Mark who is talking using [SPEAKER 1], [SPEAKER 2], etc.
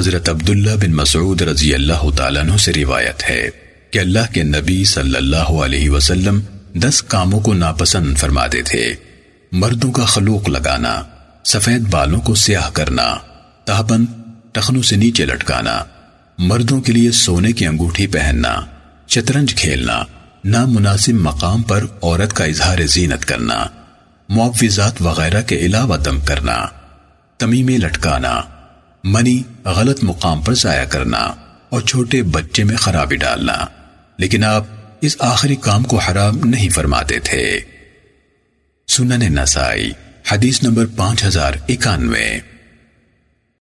[SPEAKER 1] حضرت عبداللہ بن مسعود رضی اللہ تعالیٰ عنہ سے روایت ہے کہ اللہ کے نبی صلی اللہ علیہ وسلم دس کاموں کو ناپسند فرماتے تھے۔ مردوں کا خلوق لگانا، سفید بالوں کو سیاہ کرنا، تہبند ٹخنوں سے نیچے لٹکانا، مردوں کے لیے سونے کی انگوٹھی پہننا، شطرنج کھیلنا، نامناسب مقام پر عورت کا اظہار زینت کرنا، معوضات وغیرہ کے علاوہ دم کرنا تمیمے لٹکانا۔ منی غلط مقام پر ضائع کرنا اور چھوٹے بچے میں خرابی ڈالنا۔ لیکن آپ اس آخری کام کو حرام نہیں فرماتے تھے۔ سنن نسائی، حدیث نمبر پانچ ہزار اکانوے۔